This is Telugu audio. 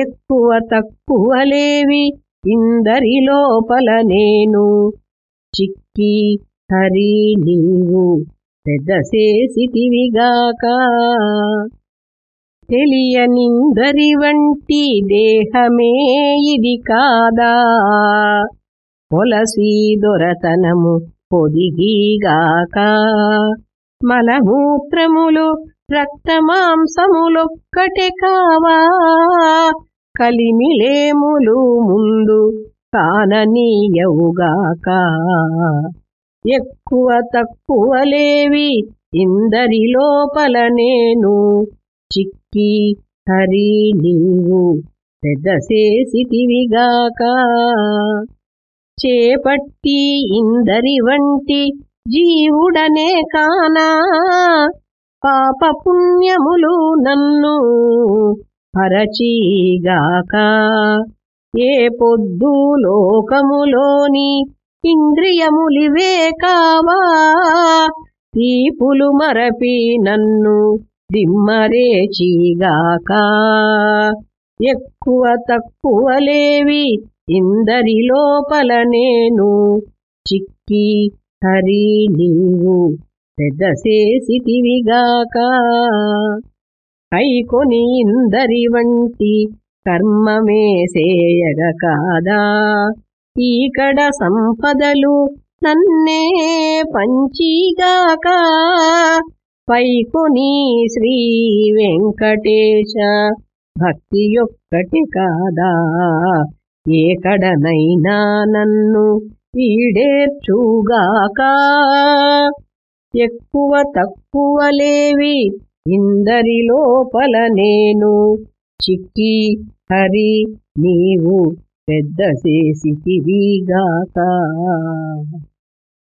ఎక్కువ తక్కువలేవి ఇందరి లోపల నేను. చిక్కి హరి నీవు పెద్ద చేసితివిగాక తెలియనిందరి వంటి దేహమే ఇది కాదా? పొలసి దొరతనము పొదిగిగాక. మలమూత్రములు రక్తమాంసములొక్కటే కావా? కలిమిలేములు ముందు కాననీయవుగాక. ఎక్కువ తక్కువలేవి ఇందరి లోపల నేను. చిక్కి హరి నీవు పెద్ద చేసితివిగాక చేపట్టి ఇందరి వంటి జీవుడనే కానా? పాప పుణ్యములు నన్ను పరచీగాక ఏ పొద్దు లోకములోని ఇంద్రియములివే కావా? తీపులు మరపి నన్ను దిమ్మరేచీగాక. ఎక్కువ తక్కువలేవి ఇందరి లోపల నేను చిక్కి హరి నీవు. పెద్ద చేసితివిగాక. కైకొని ఇందరి వంటి కర్మమే సేయగ కాదా. ఈకడ సంపదలు నన్నే పంచిగాక. పైకొని శ్రీ వెంకటేశ భక్తి యొక్కటి కాదా. ఏకడనైనా నన్ను ఈడేర్చుగాక. ఎక్కువ తక్కువలేవి. ఇందరి లోపల నేను. చిక్కి హరి నీవు పెద్ద చేసితివిగాక